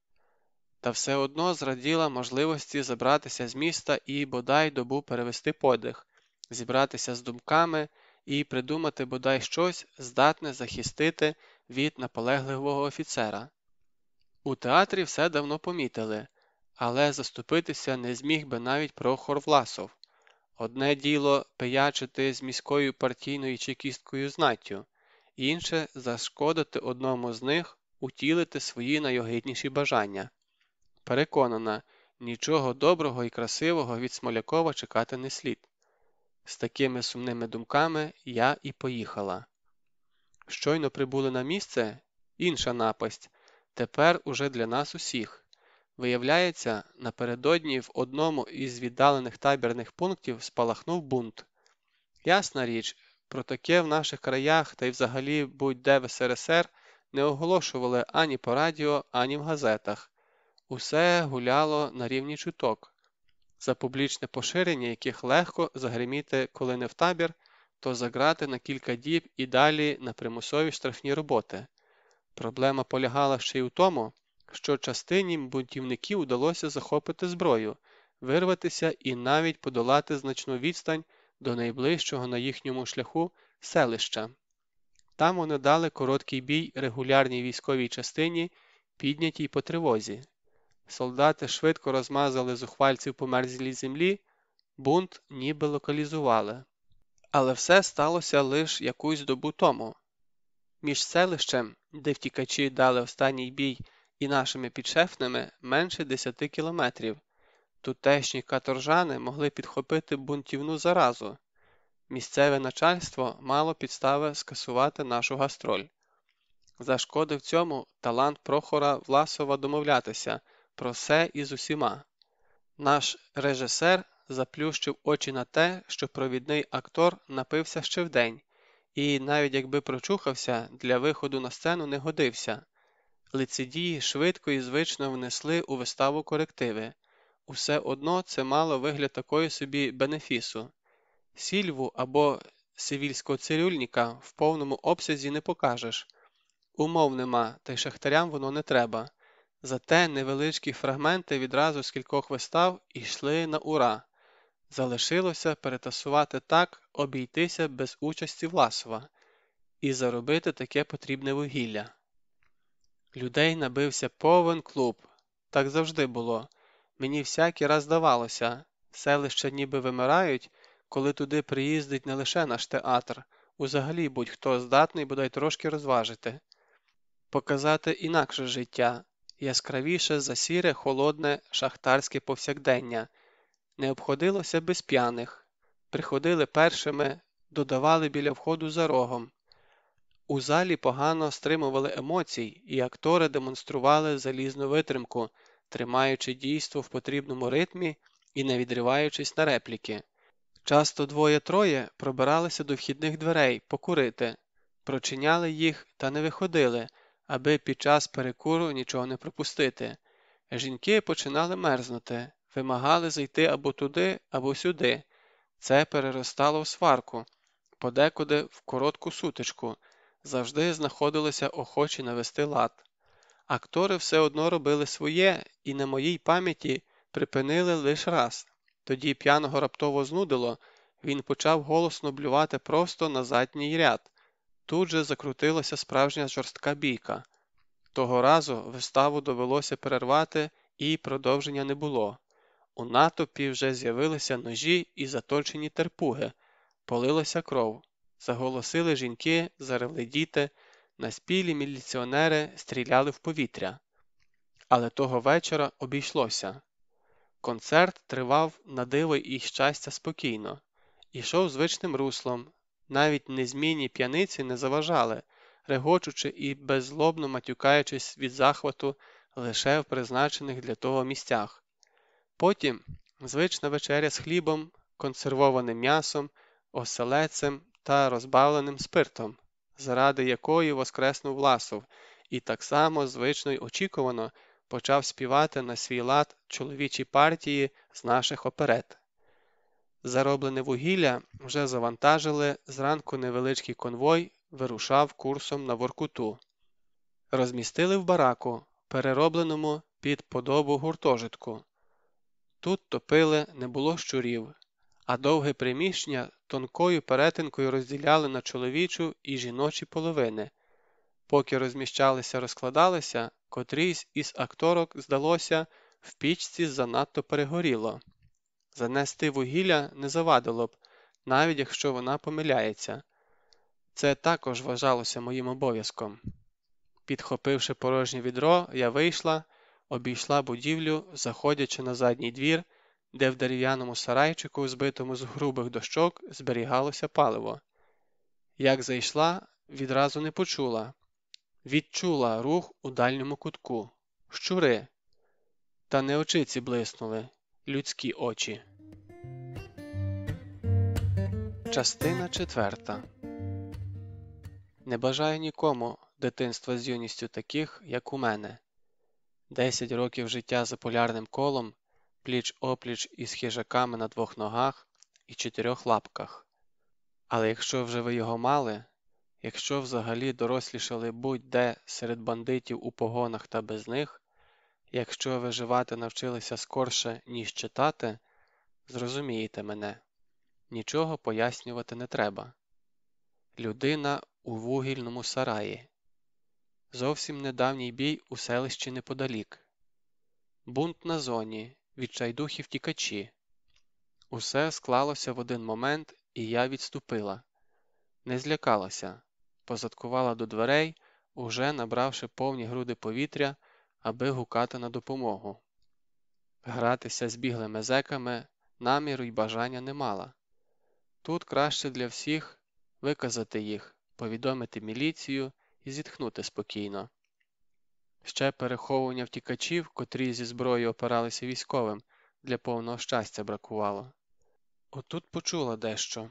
та все одно зраділа можливості забратися з міста і бодай добу перевести подих, зібратися з думками і придумати бодай щось, здатне захистити від наполегливого офіцера. У театрі все давно помітили, але заступитися не зміг би навіть Прохор Власов. Одне діло пиячити з міською партійною чекісткою знаттю, інше зашкодити одному з них утілити свої найогидніші бажання. Переконана, нічого доброго і красивого від Смолякова чекати не слід. З такими сумними думками я і поїхала. Щойно прибули на місце інша напасть, тепер уже для нас усіх. Виявляється, напередодні в одному із віддалених табірних пунктів спалахнув бунт. Ясна річ, про таке в наших краях та й взагалі будь-де в СРСР не оголошували ані по радіо, ані в газетах. Усе гуляло на рівні чуток, за публічне поширення яких легко загриміти, коли не в табір, то заграти на кілька діб і далі на примусові штрафні роботи. Проблема полягала ще й у тому, що частині бунтівників удалося захопити зброю, вирватися і навіть подолати значну відстань до найближчого на їхньому шляху селища. Там вони дали короткий бій регулярній військовій частині, піднятій по тривозі. Солдати швидко розмазали зухвальців по мерзлій землі, бунт ніби локалізували. Але все сталося лише якусь добу тому. Між селищем, де втікачі дали останній бій, і нашими підшефними менше 10 кілометрів. Тутешні каторжани могли підхопити бунтівну заразу. Місцеве начальство мало підстави скасувати нашу гастроль. Зашкодив цьому талант Прохора Власова домовлятися про все і з усіма. Наш режисер заплющив очі на те, що провідний актор напився ще вдень, і навіть якби прочухався, для виходу на сцену не годився. Лицедії швидко і звично внесли у виставу корективи. Усе одно це мало вигляд такої собі бенефісу. Сільву або сивільського цирюльника в повному обсязі не покажеш. Умов нема, та й шахтарям воно не треба. Зате невеличкі фрагменти відразу з кількох вистав йшли на ура. Залишилося перетасувати так, обійтися без участі Власова і заробити таке потрібне вугілля. Людей набився повен клуб. Так завжди було. Мені всякий раз здавалося, селища ніби вимирають, коли туди приїздить не лише наш театр, узагалі будь-хто здатний бодай трошки розважити, показати інакше життя, яскравіше за сіре, холодне, шахтарське повсякдення, не обходилося без п'яних, приходили першими, додавали біля входу за рогом. У залі погано стримували емоцій, і актори демонстрували залізну витримку, тримаючи дійство в потрібному ритмі і не відриваючись на репліки. Часто двоє-троє пробиралися до вхідних дверей покурити, прочиняли їх та не виходили, аби під час перекуру нічого не пропустити. Жінки починали мерзнути, вимагали зайти або туди, або сюди. Це переростало в сварку, подекуди в коротку сутичку завжди знаходилися охочі навести лад. Актори все одно робили своє і на моїй пам'яті припинили лише раз. Тоді п'яного раптово знудило, він почав голосно блювати просто на задній ряд. Тут же закрутилася справжня жорстка бійка. Того разу виставу довелося перервати, і продовження не було. У натовпі вже з'явилися ножі і заточені терпуги, полилася кров. Заголосили жінки, заревли діти, наспілі міліціонери стріляли в повітря. Але того вечора обійшлося. Концерт тривав на диво і щастя спокійно, ішов звичним руслом, навіть незмінні п'яниці не заважали, регочучи і беззлобно матюкаючись від захвату лише в призначених для того місцях. Потім звична вечеря з хлібом, консервованим м'ясом, оселецем та розбавленим спиртом, заради якої воскреснув Власов, і так само звично й очікувано почав співати на свій лад чоловічі партії з наших оперет. Зароблене вугілля вже завантажили, зранку невеличкий конвой вирушав курсом на Воркуту. Розмістили в бараку, переробленому під подобу гуртожитку. Тут топили, не було щурів, а довге приміщення тонкою перетинкою розділяли на чоловічу і жіночі половини. Поки розміщалися, розкладалися, котрійсь із акторок, здалося, в пічці занадто перегоріло. Занести вугілля не завадило б, навіть якщо вона помиляється. Це також вважалося моїм обов'язком. Підхопивши порожнє відро, я вийшла, обійшла будівлю, заходячи на задній двір, де в дерев'яному сарайчику, збитому з грубих дощок, зберігалося паливо. Як зайшла, відразу не почула. Відчула рух у дальньому кутку. Щури. Та не очиці блиснули, людські очі. Частина четверта. Не бажаю нікому дитинства з юністю таких, як у мене. Десять років життя за полярним колом, пліч опліч із хижаками на двох ногах і чотирьох лапках. Але якщо вже ви його мали, якщо взагалі дорослішали будь-де серед бандитів у погонах та без них, якщо виживати навчилися скорше, ніж читати, зрозумієте мене, нічого пояснювати не треба. Людина у вугільному сараї. Зовсім недавній бій у селищі неподалік. Бунт на зоні, відчайдухи втікачі. Усе склалося в один момент, і я відступила. Не злякалася, позадкувала до дверей, уже набравши повні груди повітря, аби гукати на допомогу. Гратися з біглими зеками наміру й бажання не мала. Тут краще для всіх виказати їх, повідомити міліцію і зітхнути спокійно. Ще переховування втікачів, котрі зі зброєю опиралися військовим, для повного щастя бракувало. Отут почула дещо,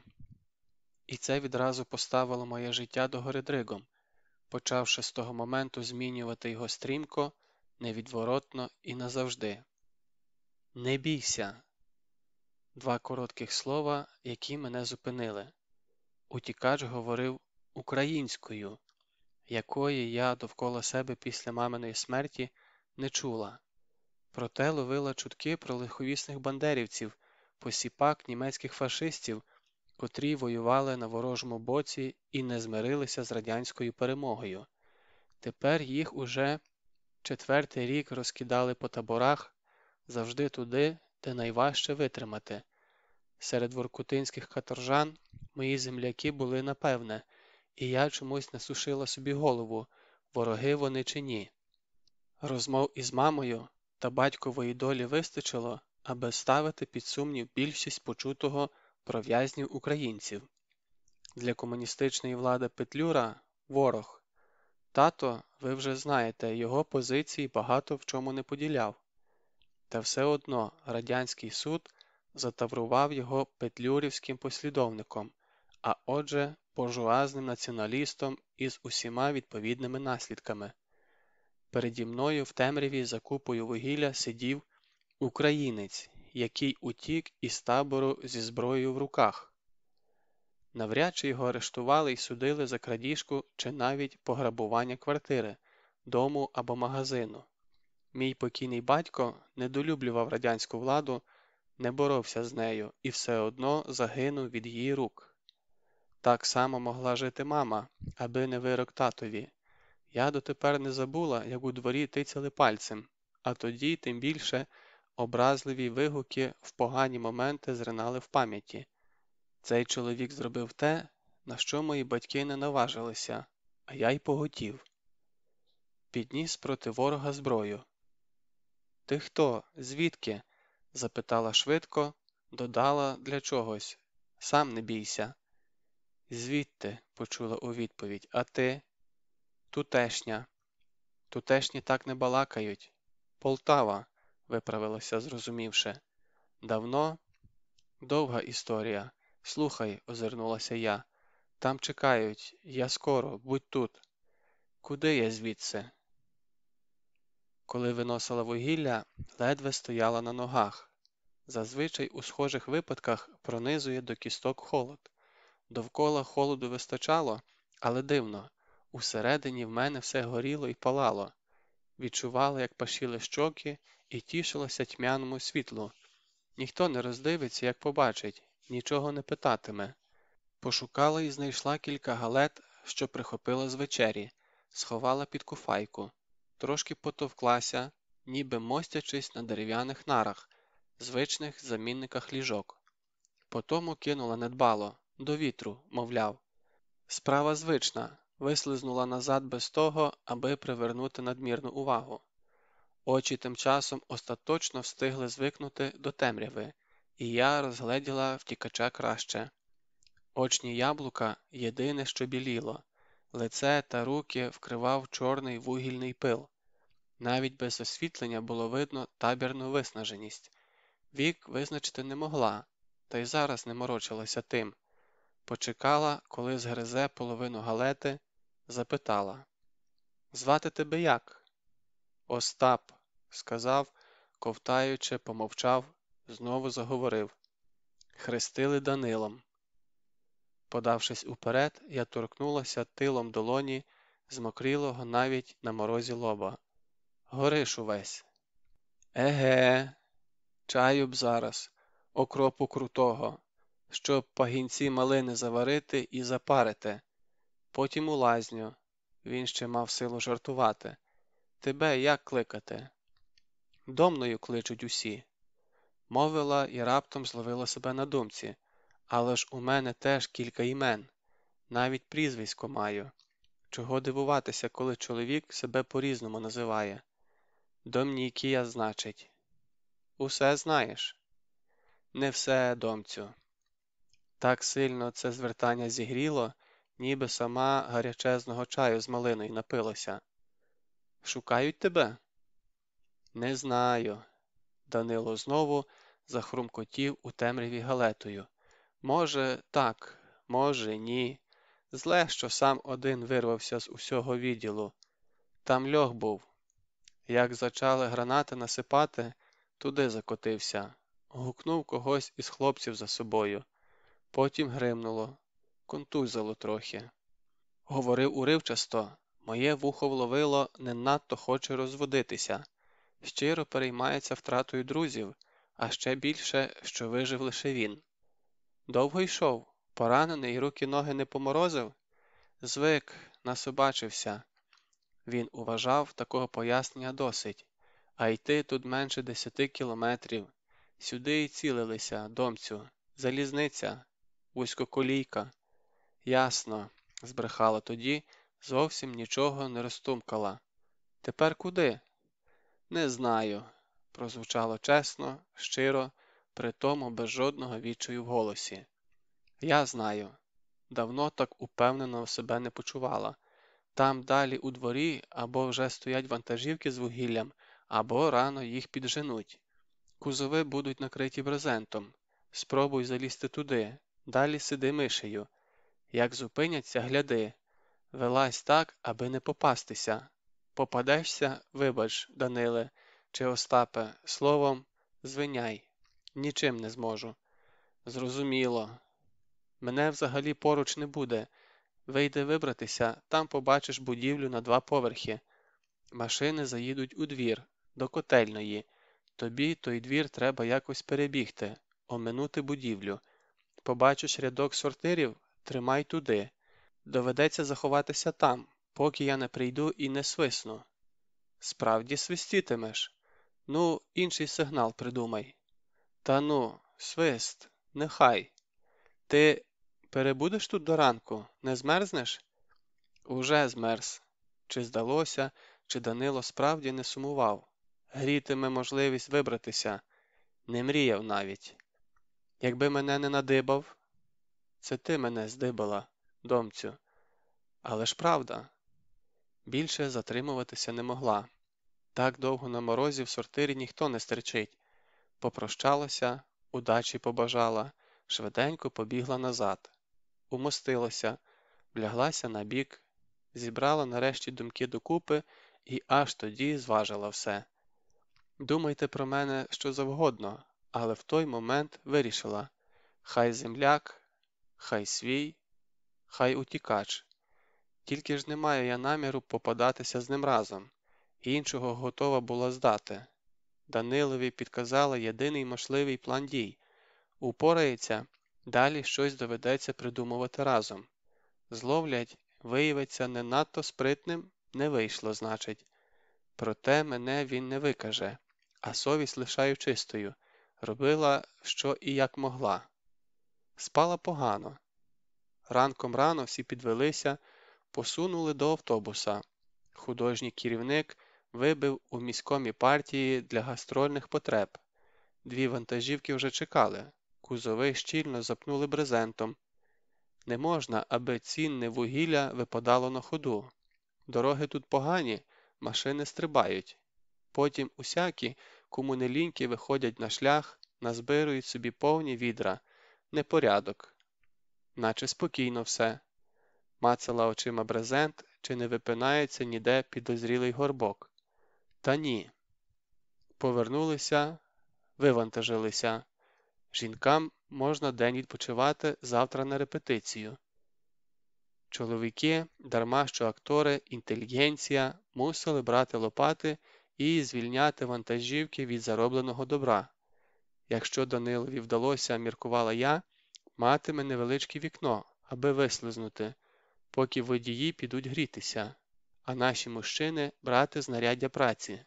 і це відразу поставило моє життя догори дригом, почавши з того моменту змінювати його стрімко, невідворотно і назавжди. Не бійся. Два коротких слова, які мене зупинили. Утікач говорив українською, якої я довкола себе після маминої смерті не чула, проте ловила чутки про лиховісних бандерівців, посіпак німецьких фашистів, котрі воювали на ворожому боці і не змирилися з радянською перемогою. Тепер їх уже четвертий рік розкидали по таборах завжди туди, де найважче витримати. Серед воркутинських каторжан мої земляки були напевне, і я чомусь не сушила собі голову, вороги вони чи ні. Розмов із мамою та батькової долі вистачило, аби ставити під сумнів більшість почутого про в'язнів українців. Для комуністичної влади Петлюра ворог. Тато, ви вже знаєте, його позиції багато в чому не поділяв. Та все одно Радянський суд затаврував його петлюрівським послідовником, а отже, буржуазним націоналістом із усіма відповідними наслідками. Переді мною в темряві за купою вугілля сидів українець, який утік із табору зі зброєю в руках. Навряд чи його арештували і судили за крадіжку чи навіть пограбування квартири, дому або магазину. Мій покійний батько недолюблював радянську владу, не боровся з нею і все одно загинув від її рук. Так само могла жити мама, аби не вирок татові. Я дотепер не забула, як у дворі тицяли пальцем, а тоді, тим більше, образливі вигуки в погані моменти зринали в пам'яті. Цей чоловік зробив те, на що мої батьки не наважилися, а я й поготів. Підніс проти ворога зброю. Ти хто? Звідки? запитала швидко, додала для чогось. Сам не бійся. Звідти, почула у відповідь, а ти? Тутешня. Тутешні так не балакають. Полтава, виправилася, зрозумівши. Давно? Довга історія. Слухай, озирнулася я. Там чекають, я скоро, будь тут. Куди я звідси? Коли виносила вугілля, ледве стояла на ногах. Зазвичай у схожих випадках пронизує до кісток холод. Довкола холоду вистачало, але дивно, усередині в мене все горіло і палало. Відчувала, як пашіли щоки, і тішилася тьмяному світлу. Ніхто не роздивиться, як побачить, нічого не питатиме. Пошукала і знайшла кілька галет, що прихопила з вечері, сховала під куфайку, трошки потовклася, ніби мостячись на дерев'яних нарах, звичних замінниках ліжок. Потому кинула недбало, до вітру, мовляв. Справа звична, вислизнула назад без того, аби привернути надмірну увагу. Очі тим часом остаточно встигли звикнути до темряви, і я розгледіла втікача краще. Очні яблука єдине, що біліло, лице та руки вкривав чорний вугільний пил. Навіть без освітлення було видно табірну виснаженість. Вік визначити не могла, та й зараз не морочилася тим. Почекала, коли згризе половину галети, запитала Звати тебе як? Остап, сказав, ковтаючи, помовчав, знову заговорив. Хрестили Данилом. Подавшись уперед, я торкнулася тилом долоні, змокрілого навіть на морозі лоба. Гориш увесь. Еге, чаю б зараз, окропу крутого, щоб пагінці малини заварити і запарити, потім у лазню. Він ще мав силу жартувати. Тебе як кликати? Домною кличуть усі. Мовила і раптом зловила себе на думці. Але ж у мене теж кілька імен, навіть прізвисько маю. Чого дивуватися, коли чоловік себе по-різному називає? Домнікія, значить. Усе знаєш? Не все, домцю. Так сильно це звертання зігріло, ніби сама гарячезного чаю з малиною напилося. Шукають тебе? Не знаю. Данило знову захрумкотів у темряві галетою. Може, так, може, ні. Зле, що сам один вирвався з усього відділу. Там льох був. Як зачали гранати насипати, туди закотився, гукнув когось із хлопців за собою. Потім гримнуло, контузило трохи. Говорив уривчасто, моє вухо вловило, не надто хоче розводитися, щиро переймається втратою друзів, а ще більше, що вижив лише він. Довго йшов, поранений, руки ноги не поморозив? Звик, насобачився. Він уважав такого пояснення досить, а йти тут менше десяти кілометрів. Сюди й цілилися, домцю, залізниця, вузькоколійка. Ясно, збрехала тоді, зовсім нічого не розтумкала. Тепер куди? Не знаю, прозвучало чесно, щиро, при тому без жодного відчаю в голосі. Я знаю, давно так упевнено себе не почувала. Там далі у дворі або вже стоять вантажівки з вугіллям, або рано їх підженуть. Кузови будуть накриті брезентом. Спробуй залізти туди, далі сиди мишею. Як зупиняться, гляди. Вилазь так, аби не попастися. Попадешся, вибач, Даниле чи Остапе, словом, звиняй, нічим не зможу. Зрозуміло. Мене взагалі поруч не буде. Вийде вибратися, там побачиш будівлю на два поверхи. Машини заїдуть у двір, до котельної. Тобі той двір треба якось перебігти, оминути будівлю. Побачиш рядок сортирів, тримай туди. Доведеться заховатися там, поки я не прийду і не свисну. Справді свистітимеш. Ну, інший сигнал придумай. Та ну, свист, нехай. Ти перебудеш тут до ранку, не змерзнеш? Уже змерз. Чи здалося, чи Данило справді не сумував. Грітиме можливість вибратися, не мріяв навіть. Якби мене не надибав, це ти мене здибала, домцю. Але ж правда. більше затримуватися не могла. Так довго на морозі в сортирі ніхто не стерчить. Попрощалася, удачі побажала, швиденько побігла назад, умостилася, вляглася на бік, зібрала нарешті думки докупи і аж тоді зважила все. Думайте про мене що завгодно, але в той момент вирішила хай земляк, хай свій, хай утікач. Тільки ж не маю я наміру попадатися з ним разом, іншого готова була здати. Данилові підказала єдиний можливий план дій упорається, далі щось доведеться придумувати разом. Зловлять, виявиться не надто спритним, не вийшло, значить. Проте мене він не викаже, а совість лишаю чистою, робила що і як могла. Спала погано. Ранком рано всі підвелися, посунули до автобуса. Художній керівник вибив у міськомі партії для гастрольних потреб. Дві вантажівки вже чекали, кузови щільно запнули брезентом. Не можна, аби цінне вугілля випадало на ходу. Дороги тут погані, машини стрибають. Потім усякі, кому виходять на шлях, назбирують собі повні відра, непорядок. Наче спокійно все. Мацала очима брезент, чи не випинається ніде підозрілий горбок. Та ні. Повернулися, вивантажилися. Жінкам можна день відпочивати завтра на репетицію. Чоловіки, дарма що актори, інтелігенція мусили брати лопати і звільняти вантажівки від заробленого добра. Якщо Данилові вдалося, міркувала я, матиме невеличке вікно, аби вислизнути, поки водії підуть грітися, а наші мужчини брати знаряддя праці.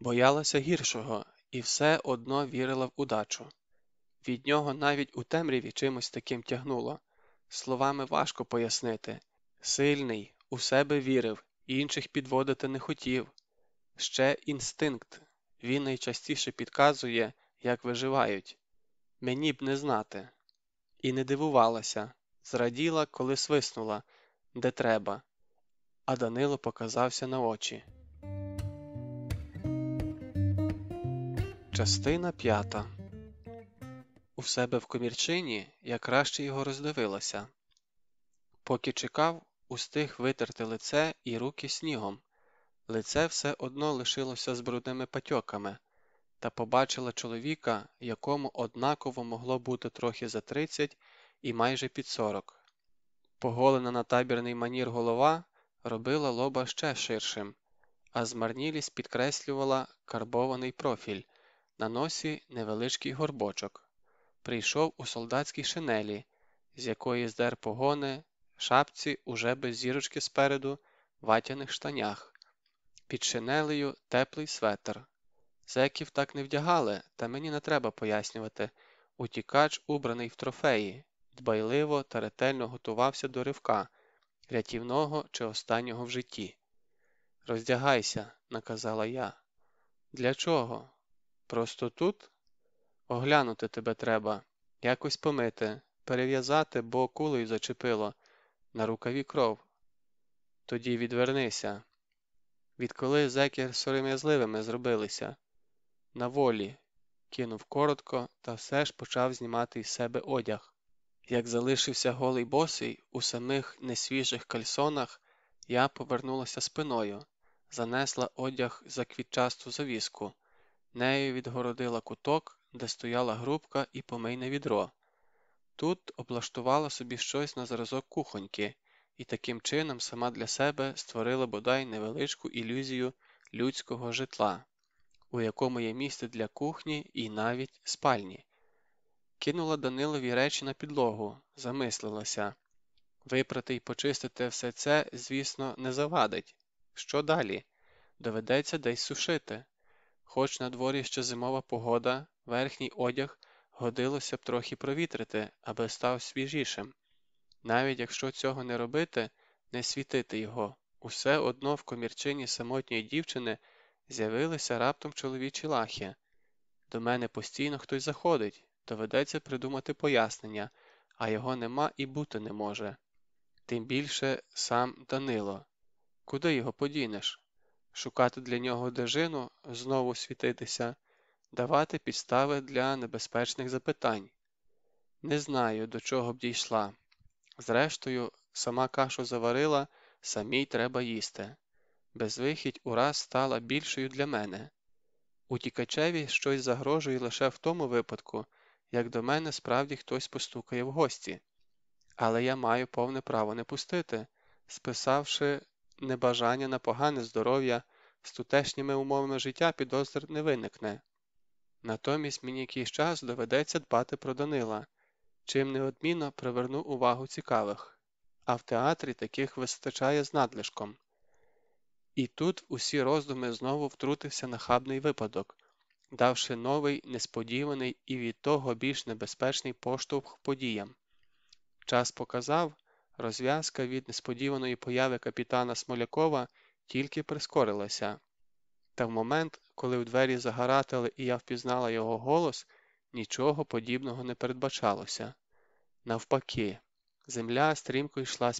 Боялася гіршого і все одно вірила в удачу. Від нього навіть у темряві чимось таким тягнуло. Словами важко пояснити. Сильний, у себе вірив, інших підводити не хотів. Ще інстинкт. Він найчастіше підказує, як виживають. Мені б не знати. І не дивувалася, зраділа, коли свиснула, де треба, а Данило показався на очі. Частина п'ята У себе в комірчині я краще його роздивилася. Поки чекав, устиг витерти лице і руки снігом. Лице все одно лишилося з брудними патьоками, та побачила чоловіка, якому однаково могло бути трохи за тридцять і майже під сорок. Поголена на табірний манір голова робила лоба ще ширшим, а змарнілість підкреслювала карбований профіль, на носі невеличкий горбочок. Прийшов у солдатській шинелі, з якої здер погони, шапці уже без зірочки спереду, ватяних штанях. Під шинелею теплий светр. Зеків так не вдягали, та мені не треба пояснювати. Утікач, убраний в трофеї, дбайливо та ретельно готувався до ривка, рятівного чи останнього в житті. Роздягайся, наказала я. Для чого? Просто тут? Оглянути тебе треба, якось помити, перев'язати, бо кулею зачепило, на рукаві кров. Тоді відвернися. Відколи зеки сором'язливими зробилися? На волі, кинув коротко та все ж почав знімати із себе одяг. Як залишився голий босий у самих несвіжих кальсонах, я повернулася спиною, занесла одяг за квітчасту завіску, нею відгородила куток, де стояла грубка і помийне відро. Тут облаштувала собі щось на зразок кухоньки і таким чином сама для себе створила бодай невеличку ілюзію людського житла, у якому є місце для кухні і навіть спальні. Кинула Данилові речі на підлогу, замислилася. Випрати й почистити все це, звісно, не завадить. Що далі? Доведеться десь сушити. Хоч на дворі ще зимова погода, верхній одяг годилося б трохи провітрити, аби став свіжішим. Навіть якщо цього не робити, не світити його, усе одно в комірчині самотньої дівчини з'явилися раптом чоловічі лахи. До мене постійно хтось заходить, доведеться придумати пояснення, а його нема і бути не може. Тим більше сам Данило. Куди його подінеш? Шукати для нього дежину, знову світитися, давати підстави для небезпечних запитань. Не знаю, до чого б дійшла. Зрештою, сама кашу заварила, самій треба їсти. Безвихідь ураз стала більшою для мене. Утікачеві щось загрожує лише в тому випадку, як до мене справді хтось постукає в гості. Але я маю повне право не пустити, списавши небажання на погане здоров'я, з тутешніми умовами життя підозр не виникне. Натомість мені якийсь час доведеться дбати про Данила, чим неодмінно приверну увагу цікавих, а в театрі таких вистачає з надлишком. І тут усі роздуми знову втрутився нахабний випадок, давши новий, несподіваний і від того більш небезпечний поштовх подіям. Час показав, розв'язка від несподіваної появи капітана Смолякова тільки прискорилася. Та в момент, коли в двері загаратили і я впізнала його голос, нічого подібного не передбачалося. Навпаки, земля стрімко йшла з